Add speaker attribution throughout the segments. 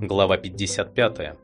Speaker 1: Глава 55.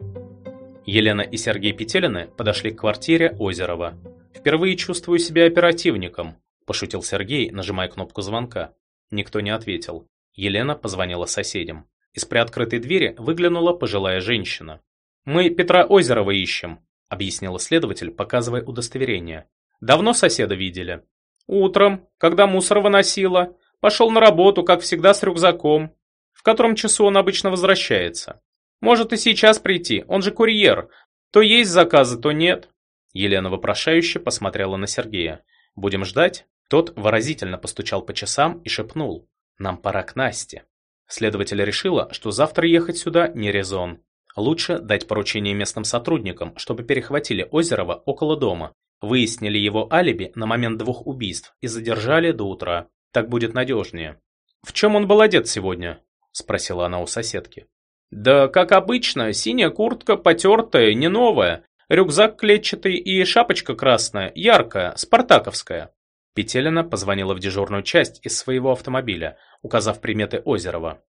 Speaker 1: Елена и Сергей Петелины подошли к квартире Озерова. «Впервые чувствую себя оперативником», – пошутил Сергей, нажимая кнопку звонка. Никто не ответил. Елена позвонила соседям. Из приоткрытой двери выглянула пожилая женщина. «Мы Петра Озерова ищем», – объяснила следователь, показывая удостоверение. «Давно соседа видели?» «Утром, когда мусор выносила. Пошел на работу, как всегда, с рюкзаком. В котором часу он обычно возвращается?» Может и сейчас прийти, он же курьер. То есть заказы, то нет. Елена вопрошающе посмотрела на Сергея. Будем ждать? Тот выразительно постучал по часам и шепнул. Нам пора к Насте. Следователь решила, что завтра ехать сюда не резон. Лучше дать поручение местным сотрудникам, чтобы перехватили Озерова около дома, выяснили его алиби на момент двух убийств и задержали до утра. Так будет надежнее. «В чем он был одет сегодня?» – спросила она у соседки. Да, как обычно, синяя куртка потертая, не новая, рюкзак клетчатый и шапочка красная, яркая, спартаковская. Петелина позвонила в дежурную часть из своего автомобиля, указав приметы Озерова.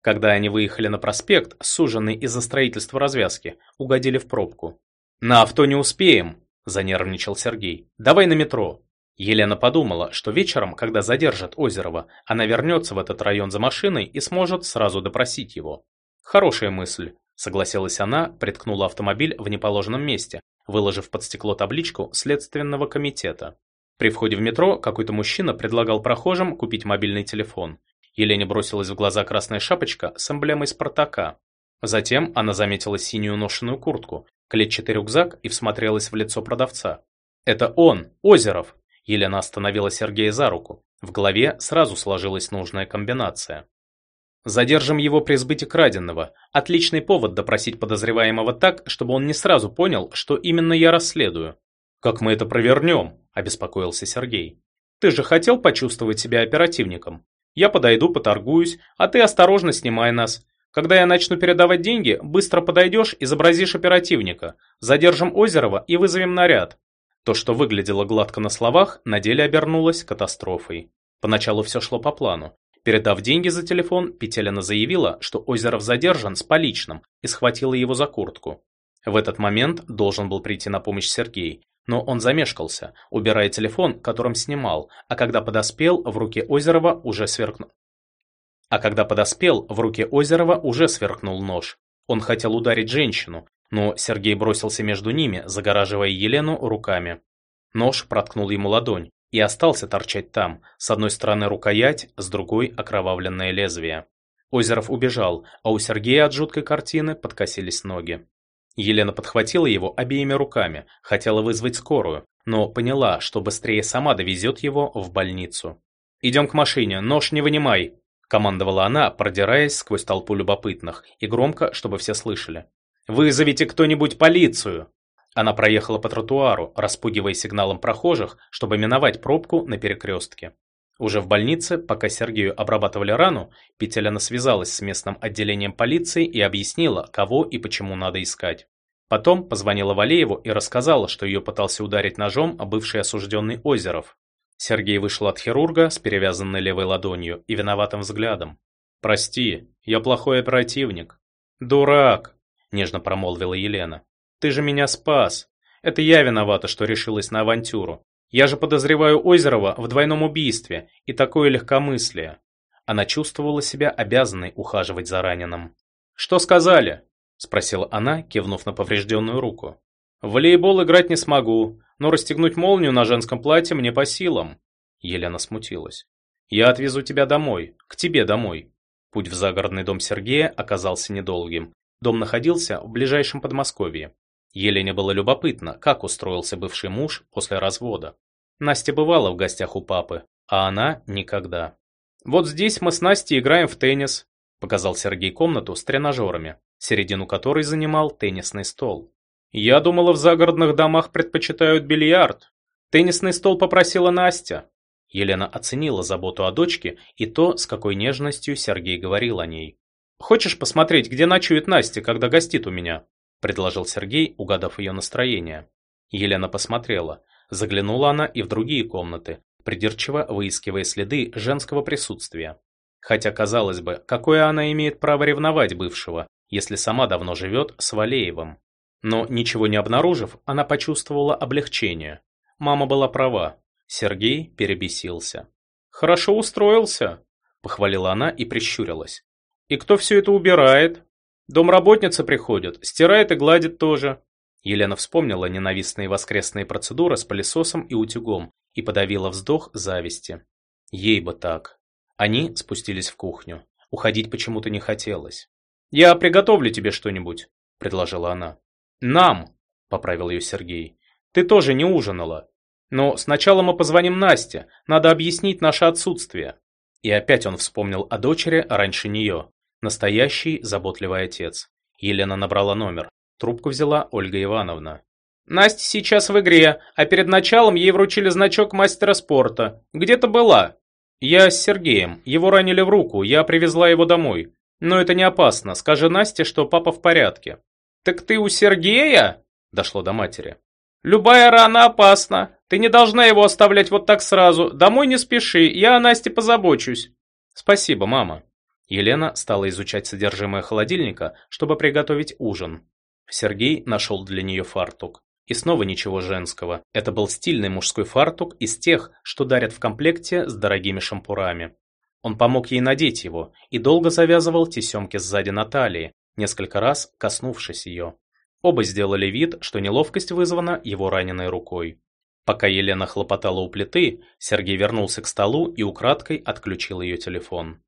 Speaker 1: Когда они выехали на проспект, суженный из-за строительства развязки, угодили в пробку. «На авто не успеем», – занервничал Сергей. «Давай на метро». Елена подумала, что вечером, когда задержат Озерова, она вернется в этот район за машиной и сможет сразу допросить его. Хорошая мысль, согласилась она, приткнула автомобиль в неположенном месте, выложив под стекло табличку Следственного комитета. При входе в метро какой-то мужчина предлагал прохожим купить мобильный телефон. Елене бросилась в глаза красная шапочка с эмблемой Спартака. Затем она заметила синюю ношеную куртку, клетчатый рюкзак и всмотрелась в лицо продавца. «Это он, Озеров!» Елена остановила Сергея за руку. В голове сразу сложилась нужная комбинация. Задержим его при сбытии краденого. Отличный повод допросить подозреваемого так, чтобы он не сразу понял, что именно я расследую. Как мы это провернем? Обеспокоился Сергей. Ты же хотел почувствовать себя оперативником. Я подойду, поторгуюсь, а ты осторожно снимай нас. Когда я начну передавать деньги, быстро подойдешь, изобразишь оперативника. Задержим Озерова и вызовем наряд. То, что выглядело гладко на словах, на деле обернулось катастрофой. Поначалу все шло по плану. Передав деньги за телефон, Петелина заявила, что Озеров задержан с поличным и схватила его за куртку. В этот момент должен был прийти на помощь Сергей, но он замешкался, убирая телефон, которым снимал, а когда подоспел, в руке Озерова уже сверкнул. А когда подоспел, в руке Озерова уже сверкнул нож. Он хотел ударить женщину, но Сергей бросился между ними, загораживая Елену руками. Нож проткнул ему ладонь, и остался торчать там, с одной стороны рукоять, с другой окровавленное лезвие. Озеров убежал, а у Сергея от жуткой картины подкосились ноги. Елена подхватила его обеими руками, хотела вызвать скорую, но поняла, что быстрее сама довезет его в больницу. «Идем к машине, нож не вынимай!» – командовала она, продираясь сквозь толпу любопытных, и громко, чтобы все слышали. «Вызовите кто-нибудь полицию!» Она проехала по тротуару, распугивая сигналом прохожих, чтобы миновать пробку на перекрестке. Уже в больнице, пока Сергею обрабатывали рану, Петеляна связалась с местным отделением полиции и объяснила, кого и почему надо искать. Потом позвонила Валееву и рассказала, что ее пытался ударить ножом бывший осужденный Озеров. Сергей вышел от хирурга с перевязанной левой ладонью и виноватым взглядом. «Прости, я плохой оперативник». «Дурак!» – нежно промолвила Елена. Ты же меня спас. Это я виновата, что решилась на авантюру. Я же подозреваю Озерова в двойном убийстве и такое легкомыслие. Она чувствовала себя обязанной ухаживать за раненым. «Что сказали?» – спросила она, кивнув на поврежденную руку. «В волейбол играть не смогу, но расстегнуть молнию на женском платье мне по силам». Елена смутилась. «Я отвезу тебя домой, к тебе домой». Путь в загородный дом Сергея оказался недолгим. Дом находился в ближайшем Подмосковье. Елене было любопытно, как устроился бывший муж после развода. Настя бывала в гостях у папы, а она никогда. «Вот здесь мы с Настей играем в теннис», – показал Сергей комнату с тренажерами, середину которой занимал теннисный стол. «Я думала, в загородных домах предпочитают бильярд. Теннисный стол попросила Настя». Елена оценила заботу о дочке и то, с какой нежностью Сергей говорил о ней. «Хочешь посмотреть, где ночует Настя, когда гостит у меня?» Предложил Сергей, угадав ее настроение. Елена посмотрела. Заглянула она и в другие комнаты, придирчиво выискивая следы женского присутствия. Хотя, казалось бы, какое она имеет право ревновать бывшего, если сама давно живет с Валеевым. Но ничего не обнаружив, она почувствовала облегчение. Мама была права. Сергей перебесился. «Хорошо устроился», – похвалила она и прищурилась. «И кто все это убирает? Домработница приходит, стирает и гладит тоже». Елена вспомнила ненавистные воскресные процедуры с пылесосом и утюгом и подавила вздох зависти. Ей бы так. Они спустились в кухню. Уходить почему-то не хотелось. «Я приготовлю тебе что-нибудь», – предложила она. «Нам», – поправил ее Сергей. «Ты тоже не ужинала. Но сначала мы позвоним Насте, надо объяснить наше отсутствие». И опять он вспомнил о дочери раньше нее. Настоящий заботливый отец. Елена набрала номер. Трубку взяла Ольга Ивановна. «Настя сейчас в игре, а перед началом ей вручили значок мастера спорта. Где ты была?» «Я с Сергеем. Его ранили в руку, я привезла его домой. Но это не опасно, скажи Насте, что папа в порядке». «Так ты у Сергея?» Дошло до матери. «Любая рана опасна. Ты не должна его оставлять вот так сразу. Домой не спеши, я о Насте позабочусь». «Спасибо, мама». Елена стала изучать содержимое холодильника, чтобы приготовить ужин. Сергей нашел для нее фартук. И снова ничего женского. Это был стильный мужской фартук из тех, что дарят в комплекте с дорогими шампурами. Он помог ей надеть его и долго завязывал тесемки сзади на талии, несколько раз коснувшись ее. Оба сделали вид, что неловкость вызвана его раненой рукой. Пока Елена хлопотала у плиты, Сергей вернулся к столу и украдкой отключил ее телефон.